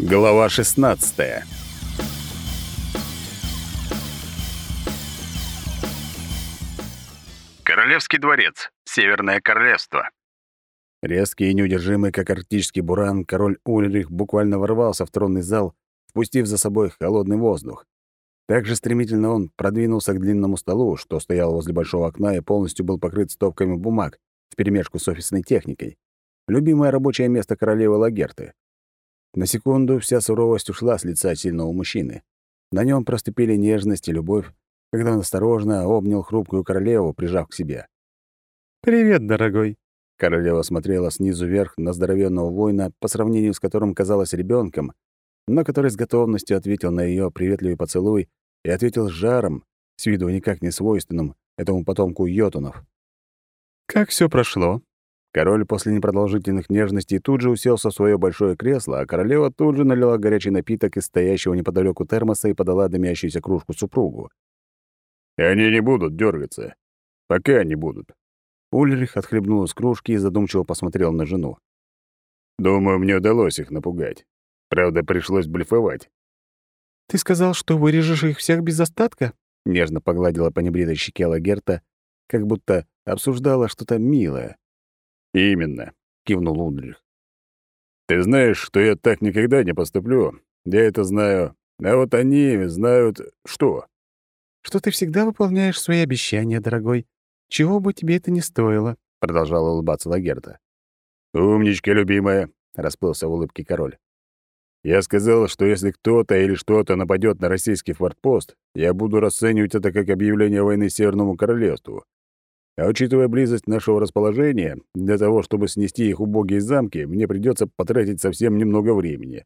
Глава 16. Королевский дворец. Северное королевство. Резкий и неудержимый, как арктический буран, король Ульрих буквально ворвался в тронный зал, впустив за собой холодный воздух. Так же стремительно он продвинулся к длинному столу, что стоял возле большого окна и полностью был покрыт стопками бумаг вперемешку с офисной техникой. Любимое рабочее место королевы Лагерты. На секунду вся суровость ушла с лица сильного мужчины. На нем проступили нежность и любовь, когда он осторожно обнял хрупкую королеву, прижав к себе. «Привет, дорогой!» Королева смотрела снизу вверх на здоровенного воина, по сравнению с которым казалась ребенком, но который с готовностью ответил на ее приветливый поцелуй и ответил с жаром, с виду никак не свойственным этому потомку йотунов. «Как все прошло?» Король после непродолжительных нежностей тут же уселся в свое большое кресло, а королева тут же налила горячий напиток из стоящего неподалеку термоса и подала дымящуюся кружку супругу. «Они не будут дергаться. Пока не будут». Ульрих отхлебнул из кружки и задумчиво посмотрел на жену. «Думаю, мне удалось их напугать. Правда, пришлось блефовать». «Ты сказал, что вырежешь их всех без остатка?» Нежно погладила по небритой щеке Лагерта, как будто обсуждала что-то милое. «Именно», — кивнул Ульрих. «Ты знаешь, что я так никогда не поступлю. Я это знаю. А вот они знают что?» «Что ты всегда выполняешь свои обещания, дорогой. Чего бы тебе это ни стоило», — продолжала улыбаться Лагерта. «Умничка, любимая», — расплылся в улыбке король. «Я сказал, что если кто-то или что-то нападет на российский фортпост, я буду расценивать это как объявление войны Северному Королевству. А учитывая близость нашего расположения, для того, чтобы снести их убогие замки, мне придется потратить совсем немного времени.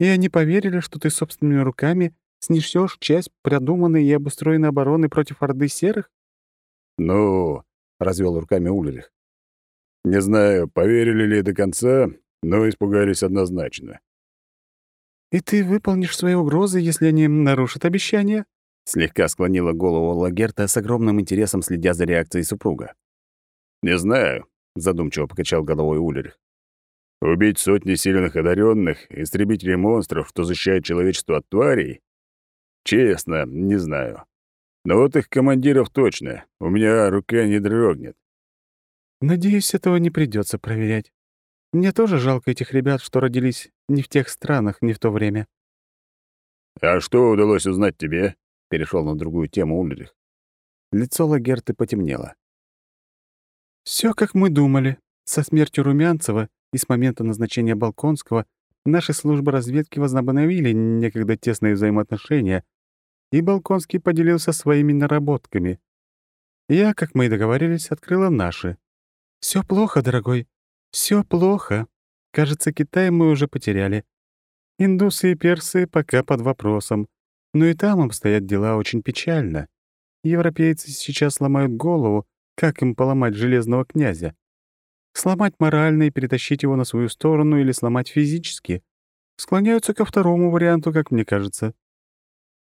И они поверили, что ты собственными руками снесешь часть продуманной и обустроенной обороны против Орды Серых? Ну, — развел руками Ульрих. Не знаю, поверили ли до конца, но испугались однозначно. «И ты выполнишь свои угрозы, если они нарушат обещания?» Слегка склонила голову Лагерта с огромным интересом, следя за реакцией супруга. «Не знаю», — задумчиво покачал головой Улерих. «Убить сотни сильных одаренных, истребителей монстров, что защищает человечество от тварей? Честно, не знаю. Но вот их командиров точно. У меня рука не дрогнет». «Надеюсь, этого не придется проверять. Мне тоже жалко этих ребят, что родились не в тех странах, не в то время». «А что удалось узнать тебе?» Перешел на другую тему Ульрих. Лицо Лагерты потемнело. Все, как мы думали. Со смертью Румянцева и с момента назначения Балконского наши службы разведки возобновили некогда тесные взаимоотношения, и Балконский поделился своими наработками. Я, как мы и договорились, открыла наши. Все плохо, дорогой. Все плохо. Кажется, Китай мы уже потеряли. Индусы и персы пока под вопросом. Но и там обстоят дела очень печально. Европейцы сейчас ломают голову, как им поломать железного князя. Сломать морально и перетащить его на свою сторону или сломать физически. Склоняются ко второму варианту, как мне кажется.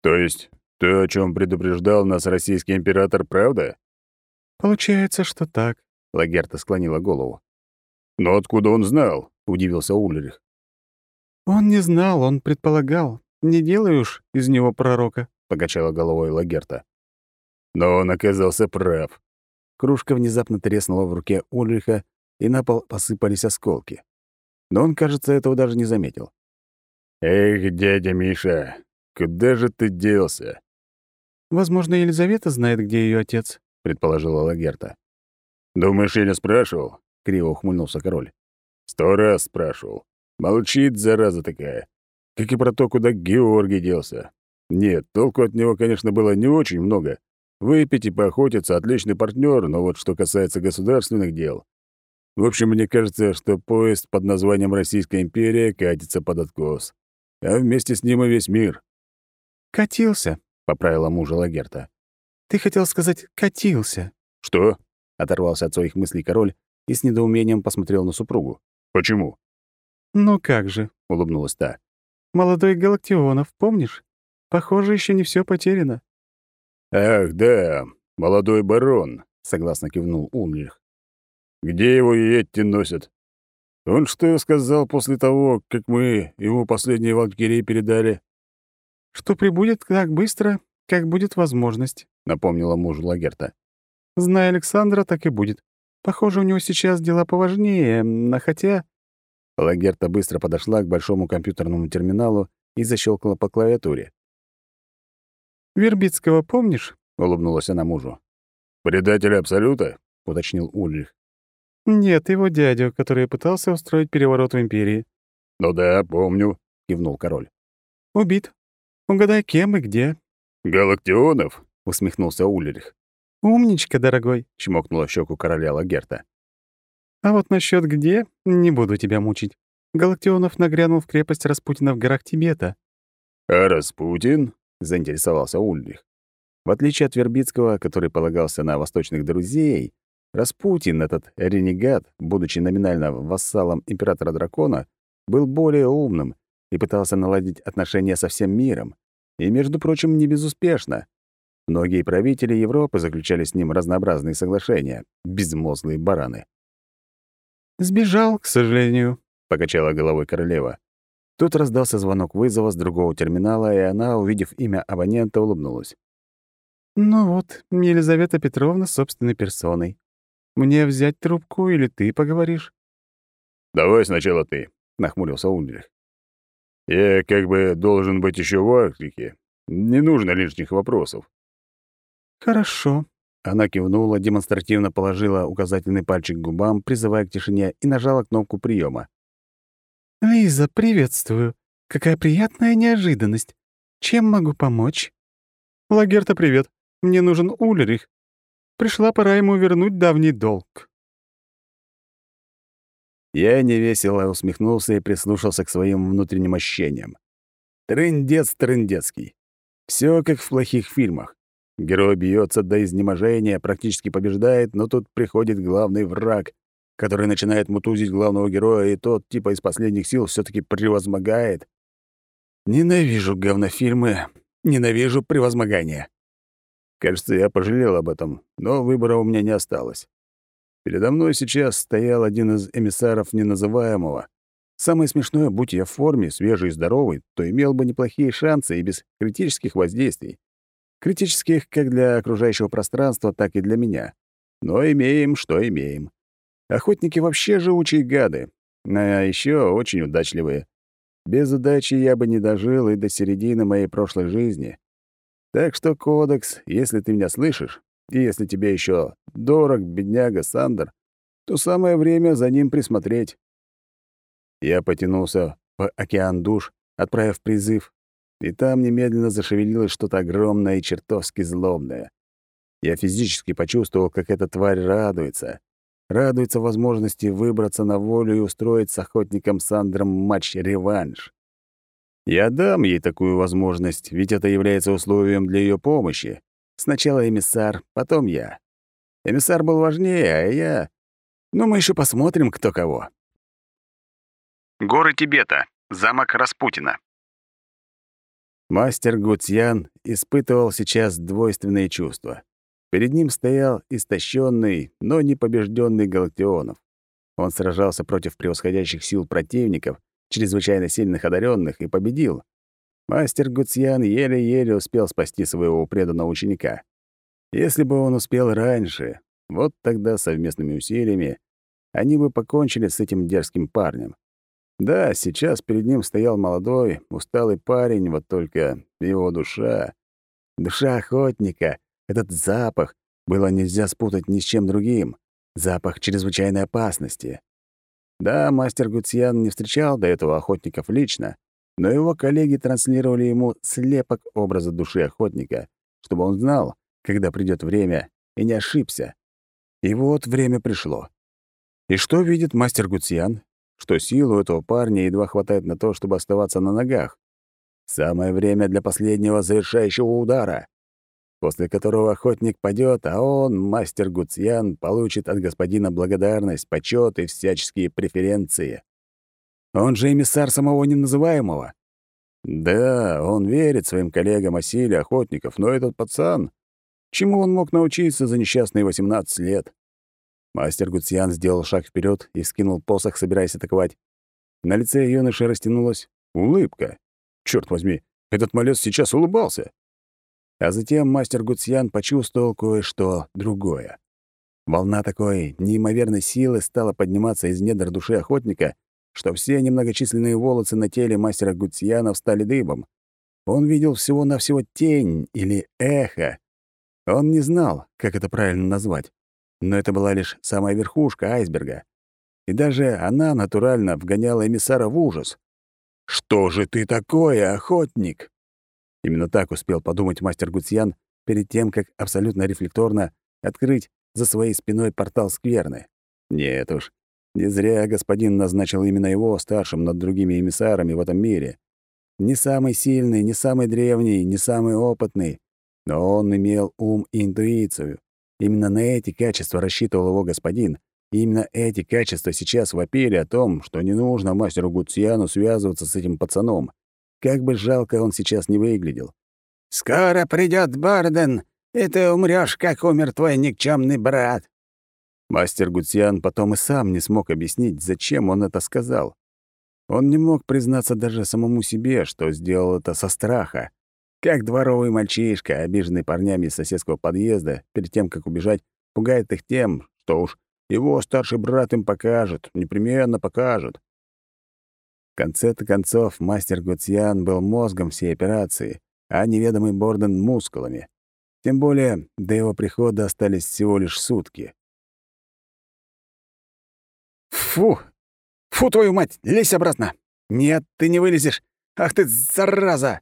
То есть то, о чем предупреждал нас российский император, правда? Получается, что так. Лагерта склонила голову. Но откуда он знал? удивился Ульрих. Он не знал, он предполагал. Не делай уж из него пророка», — покачала головой Лагерта. Но он оказался прав. Кружка внезапно треснула в руке Ульриха, и на пол посыпались осколки. Но он, кажется, этого даже не заметил. «Эх, дядя Миша, куда же ты делся?» «Возможно, Елизавета знает, где ее отец», — предположила Лагерта. «Думаешь, я не спрашивал?» — криво ухмыльнулся король. «Сто раз спрашивал. Молчит, зараза такая как и про то, куда Георгий делся. Нет, толку от него, конечно, было не очень много. Выпить и поохотиться — отличный партнер, но вот что касается государственных дел... В общем, мне кажется, что поезд под названием Российская империя катится под откос. А вместе с ним и весь мир. «Катился», — поправила мужа Лагерта. «Ты хотел сказать «катился». «Что?» — оторвался от своих мыслей король и с недоумением посмотрел на супругу. «Почему?» «Ну как же», — улыбнулась та. Молодой Галактионов, помнишь? Похоже, еще не все потеряно». «Ах, да, молодой барон», — согласно кивнул Умлих. «Где его Йетти носят?» Он что сказал после того, как мы ему последние валькирии передали? Что прибудет так быстро, как будет возможность, напомнила мужу Лагерта. Зная Александра, так и будет. Похоже, у него сейчас дела поважнее, но хотя... Лагерта быстро подошла к большому компьютерному терминалу и защелкала по клавиатуре. «Вербицкого помнишь?» — улыбнулась она мужу. «Предателя Абсолюта?» — уточнил Ульрих. «Нет, его дядю, который пытался устроить переворот в Империи». «Ну да, помню», — кивнул король. «Убит. Угадай, кем и где?» «Галактионов?» — усмехнулся Ульрих. «Умничка, дорогой», — чмокнула в щеку короля Лагерта. «А вот насчет где, не буду тебя мучить. Галактионов нагрянул в крепость Распутина в горах Тибета». «А Распутин?» — заинтересовался Ульрих. В отличие от Вербицкого, который полагался на восточных друзей, Распутин, этот ренегат, будучи номинально вассалом императора-дракона, был более умным и пытался наладить отношения со всем миром. И, между прочим, не безуспешно. Многие правители Европы заключали с ним разнообразные соглашения. Безмозглые бараны. «Сбежал, к сожалению», — покачала головой королева. Тут раздался звонок вызова с другого терминала, и она, увидев имя абонента, улыбнулась. «Ну вот, Елизавета Петровна собственной персоной. Мне взять трубку или ты поговоришь?» «Давай сначала ты», — нахмурился Ульрих. «Я как бы должен быть еще в Арктике. Не нужно лишних вопросов». «Хорошо». Она кивнула, демонстративно положила указательный пальчик к губам, призывая к тишине, и нажала кнопку приема. «Лиза, приветствую. Какая приятная неожиданность. Чем могу помочь?» «Лагерта, привет. Мне нужен Ульрих. Пришла пора ему вернуть давний долг». Я невесело усмехнулся и прислушался к своим внутренним ощущениям. Трындец трындецкий. Все как в плохих фильмах. Герой бьется до изнеможения, практически побеждает, но тут приходит главный враг, который начинает мутузить главного героя, и тот, типа из последних сил, все таки превозмогает. Ненавижу говнофильмы, ненавижу превозмогание. Кажется, я пожалел об этом, но выбора у меня не осталось. Передо мной сейчас стоял один из эмиссаров неназываемого. Самое смешное, будь я в форме, свежий и здоровый, то имел бы неплохие шансы и без критических воздействий. Критических как для окружающего пространства, так и для меня. Но имеем, что имеем. Охотники вообще живучие гады, а еще очень удачливые. Без удачи я бы не дожил и до середины моей прошлой жизни. Так что, Кодекс, если ты меня слышишь, и если тебе еще дорог бедняга Сандер, то самое время за ним присмотреть. Я потянулся по океан душ, отправив призыв, и там немедленно зашевелилось что-то огромное и чертовски злобное. Я физически почувствовал, как эта тварь радуется. Радуется возможности выбраться на волю и устроить с охотником Сандром матч-реванш. Я дам ей такую возможность, ведь это является условием для ее помощи. Сначала эмиссар, потом я. Эмиссар был важнее, а я... Ну, мы еще посмотрим, кто кого. Горы Тибета. Замок Распутина. Мастер Гуцьян испытывал сейчас двойственные чувства. Перед ним стоял истощенный, но не побежденный Галактионов. Он сражался против превосходящих сил противников, чрезвычайно сильных одаренных, и победил. Мастер Гуцьян еле-еле успел спасти своего преданного ученика. Если бы он успел раньше, вот тогда совместными усилиями они бы покончили с этим дерзким парнем. Да, сейчас перед ним стоял молодой, усталый парень, вот только его душа... Душа охотника, этот запах, было нельзя спутать ни с чем другим. Запах чрезвычайной опасности. Да, мастер Гуцьян не встречал до этого охотников лично, но его коллеги транслировали ему слепок образа души охотника, чтобы он знал, когда придет время, и не ошибся. И вот время пришло. И что видит мастер Гуцьян? Что силу этого парня едва хватает на то, чтобы оставаться на ногах. Самое время для последнего завершающего удара, после которого охотник падет, а он, мастер Гуцьян, получит от господина благодарность, почет и всяческие преференции. Он же эмиссар самого неназываемого. Да, он верит своим коллегам о силе охотников, но этот пацан... Чему он мог научиться за несчастные 18 лет? Мастер Гуцьян сделал шаг вперед и скинул посох, собираясь атаковать. На лице юноши растянулась улыбка. Черт возьми, этот малец сейчас улыбался. А затем мастер Гуцьян почувствовал кое-что другое. Волна такой неимоверной силы стала подниматься из недр души охотника, что все немногочисленные волосы на теле мастера Гуцьяна встали дыбом. Он видел всего-навсего тень или эхо. Он не знал, как это правильно назвать, но это была лишь самая верхушка айсберга. И даже она натурально вгоняла эмиссара в ужас. «Что же ты такое, охотник?» Именно так успел подумать мастер Гуцьян перед тем, как абсолютно рефлекторно открыть за своей спиной портал скверны. Нет уж, не зря господин назначил именно его старшим над другими эмиссарами в этом мире. Не самый сильный, не самый древний, не самый опытный, но он имел ум и интуицию. Именно на эти качества рассчитывал его господин, и именно эти качества сейчас вопили о том, что не нужно мастеру Гуциану связываться с этим пацаном. Как бы жалко он сейчас не выглядел. «Скоро придет Барден, и ты умрёшь, как умер твой никчемный брат». Мастер Гуциан потом и сам не смог объяснить, зачем он это сказал. Он не мог признаться даже самому себе, что сделал это со страха. Как дворовый мальчишка, обиженный парнями из соседского подъезда, перед тем, как убежать, пугает их тем, что уж его старший брат им покажет, непременно покажет. В конце-то концов, мастер Гуциан был мозгом всей операции, а неведомый Борден — мускулами. Тем более, до его прихода остались всего лишь сутки. «Фу! Фу, твою мать! Лезь обратно! Нет, ты не вылезешь! Ах ты, зараза!»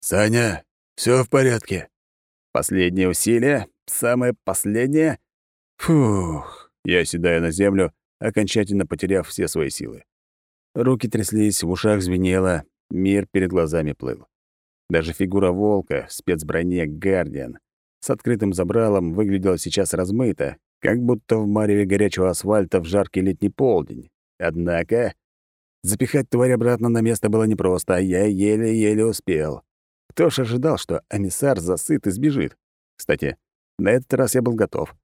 «Саня, все в порядке?» Последнее усилие, самое последнее. Фух, я седаю на землю, окончательно потеряв все свои силы. Руки тряслись, в ушах звенело, мир перед глазами плыл. Даже фигура волка в спецброне «Гардиан» с открытым забралом выглядела сейчас размыто, как будто в мареве горячего асфальта в жаркий летний полдень. Однако запихать тварь обратно на место было непросто, а я еле-еле успел. Кто ж ожидал, что эмиссар засыт и сбежит? Кстати, на этот раз я был готов.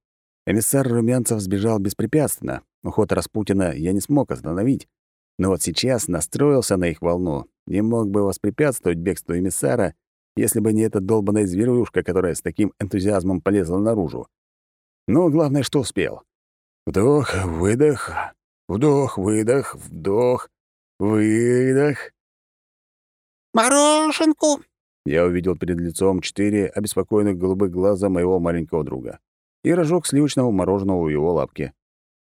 Эмиссар Румянцев сбежал беспрепятственно. Уход Распутина я не смог остановить. Но вот сейчас настроился на их волну не мог бы воспрепятствовать бегству эмиссара, если бы не эта долбаная зверюшка, которая с таким энтузиазмом полезла наружу. Но главное, что успел. Вдох, выдох, вдох, выдох, вдох, выдох. «Мороженку!» Я увидел перед лицом четыре обеспокоенных голубых глаза моего маленького друга и рожок сливочного мороженого у его лапки.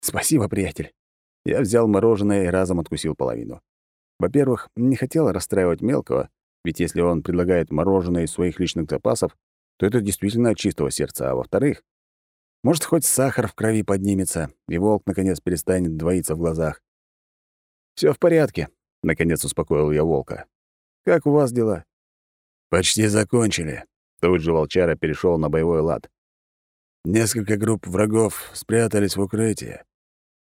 «Спасибо, приятель». Я взял мороженое и разом откусил половину. Во-первых, не хотел расстраивать мелкого, ведь если он предлагает мороженое из своих личных запасов, то это действительно от чистого сердца, а во-вторых, может, хоть сахар в крови поднимется, и волк, наконец, перестанет двоиться в глазах. Все в порядке», — наконец успокоил я волка. «Как у вас дела?» «Почти закончили». Тут же волчара перешел на боевой лад. Несколько групп врагов спрятались в укрытие,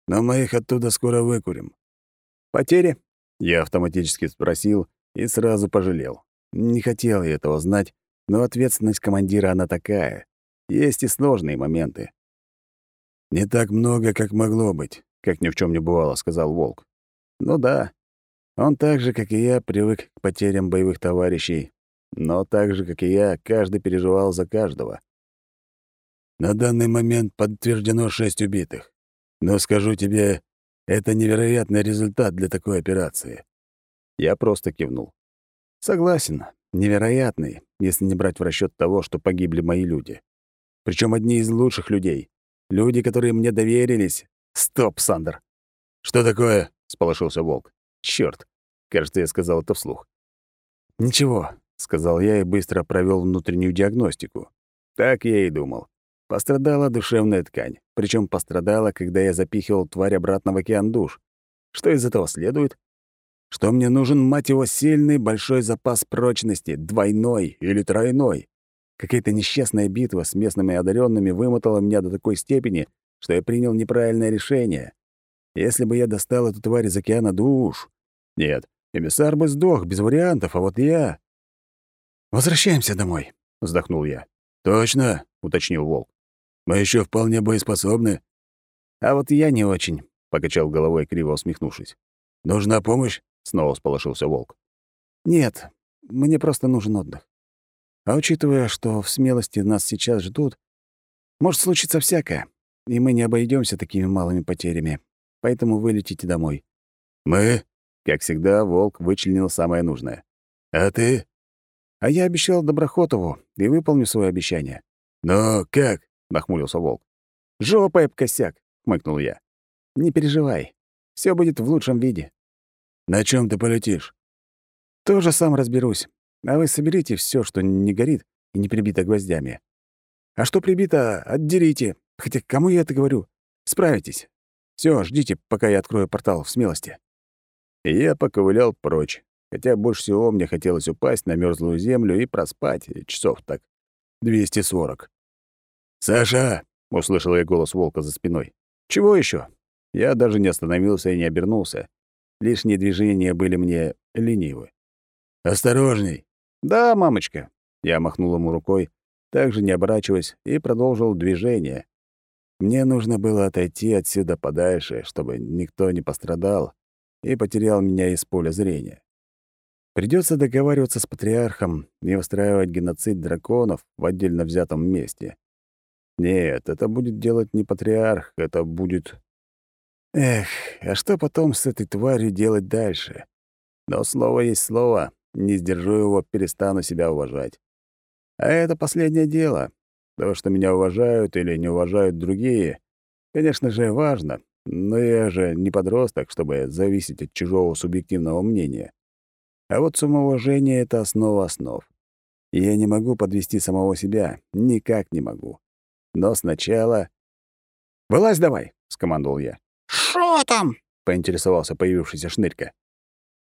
но мы их оттуда скоро выкурим. «Потери?» Я автоматически спросил и сразу пожалел. Не хотел я этого знать, но ответственность командира она такая. Есть и сложные моменты. «Не так много, как могло быть», — как ни в чем не бывало, — сказал Волк. «Ну да. Он так же, как и я, привык к потерям боевых товарищей, но так же, как и я, каждый переживал за каждого. На данный момент подтверждено шесть убитых. Но скажу тебе, это невероятный результат для такой операции. Я просто кивнул. Согласен, невероятный, если не брать в расчет того, что погибли мои люди. Причем одни из лучших людей. Люди, которые мне доверились. Стоп, Сандер. Что такое? сполошился волк. Черт, кажется, я сказал это вслух. Ничего, сказал я и быстро провел внутреннюю диагностику. Так я и думал. Пострадала душевная ткань. Причем пострадала, когда я запихивал тварь обратно в океан душ. Что из этого следует? Что мне нужен, мать его, сильный большой запас прочности, двойной или тройной. Какая-то несчастная битва с местными одаренными вымотала меня до такой степени, что я принял неправильное решение. Если бы я достал эту тварь из океана душ... Нет, эмиссар бы сдох, без вариантов, а вот я... «Возвращаемся домой», — вздохнул я. «Точно», — уточнил Волк. Мы еще вполне боеспособны». «А вот я не очень», — покачал головой, криво усмехнувшись. «Нужна помощь?» — снова сполошился волк. «Нет, мне просто нужен отдых. А учитывая, что в смелости нас сейчас ждут, может случиться всякое, и мы не обойдемся такими малыми потерями. Поэтому вы летите домой». «Мы?» Как всегда, волк вычленил самое нужное. «А ты?» «А я обещал Доброхотову и выполню свое обещание». «Но как?» — нахмурился волк. «Жопой об косяк», — хмыкнул я. «Не переживай. все будет в лучшем виде». «На чем ты полетишь?» «Тоже сам разберусь. А вы соберите все, что не горит и не прибито гвоздями. А что прибито, отдерите. Хотя кому я это говорю? Справитесь. Все, ждите, пока я открою портал в смелости». Я поковылял прочь, хотя больше всего мне хотелось упасть на мерзлую землю и проспать часов так 240. «Саша!» — услышал я голос волка за спиной. «Чего еще? Я даже не остановился и не обернулся. Лишние движения были мне ленивы. «Осторожней!» «Да, мамочка!» Я махнул ему рукой, также не оборачиваясь, и продолжил движение. Мне нужно было отойти отсюда подальше, чтобы никто не пострадал и потерял меня из поля зрения. Придется договариваться с патриархом и устраивать геноцид драконов в отдельно взятом месте. Нет, это будет делать не патриарх, это будет... Эх, а что потом с этой тварью делать дальше? Но слово есть слово, не сдержу его, перестану себя уважать. А это последнее дело. То, что меня уважают или не уважают другие, конечно же, важно, но я же не подросток, чтобы зависеть от чужого субъективного мнения. А вот самоуважение — это основа основ. И я не могу подвести самого себя, никак не могу. Но сначала... «Вылазь давай!» — скомандовал я. «Шо там?» — поинтересовался появившийся шнырька.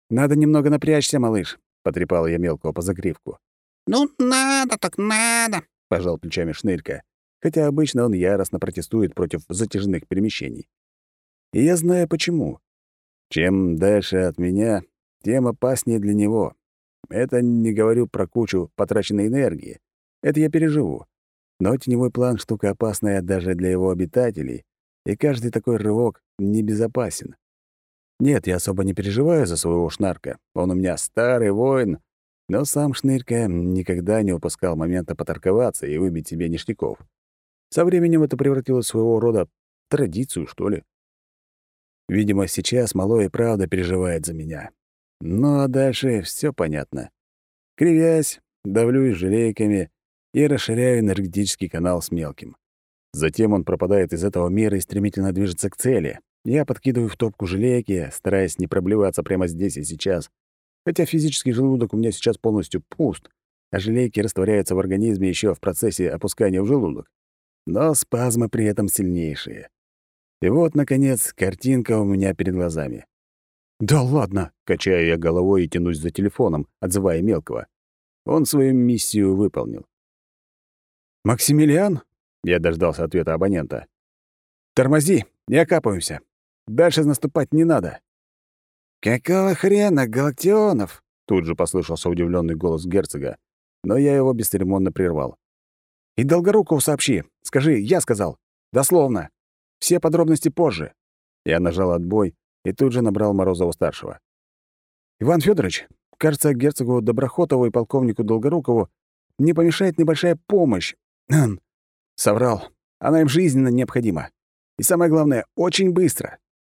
«Надо немного напрячься, малыш», — потрепал я мелкого по загривку. «Ну, надо так надо», — пожал плечами шнырька, хотя обычно он яростно протестует против затяжных перемещений. И я знаю почему. Чем дальше от меня, тем опаснее для него. Это не говорю про кучу потраченной энергии. Это я переживу. Но теневой план — штука опасная даже для его обитателей, и каждый такой рывок небезопасен. Нет, я особо не переживаю за своего шнарка. Он у меня старый воин, но сам шнырька никогда не упускал момента поторговаться и выбить себе ништяков. Со временем это превратилось в своего рода традицию, что ли. Видимо, сейчас малой и правда переживает за меня. Ну а дальше все понятно. Кривясь, давлюсь желейками и расширяю энергетический канал с мелким. Затем он пропадает из этого мира и стремительно движется к цели. Я подкидываю в топку желейки, стараясь не проблеваться прямо здесь и сейчас. Хотя физический желудок у меня сейчас полностью пуст, а желейки растворяются в организме еще в процессе опускания в желудок. Но спазмы при этом сильнейшие. И вот, наконец, картинка у меня перед глазами. «Да ладно!» — качаю я головой и тянусь за телефоном, отзывая мелкого. Он свою миссию выполнил. «Максимилиан?» — я дождался ответа абонента. «Тормози, не окапываемся. Дальше наступать не надо». «Какого хрена, Галактионов?» — тут же послышался удивленный голос герцога, но я его бесцеремонно прервал. «И Долгорукову сообщи. Скажи, я сказал. Дословно. Все подробности позже». Я нажал отбой и тут же набрал Морозова-старшего. «Иван Федорович, кажется, герцогу Доброхотову и полковнику Долгорукову не помешает небольшая помощь. Соврал. Она им жизненно необходима. И самое главное, очень быстро.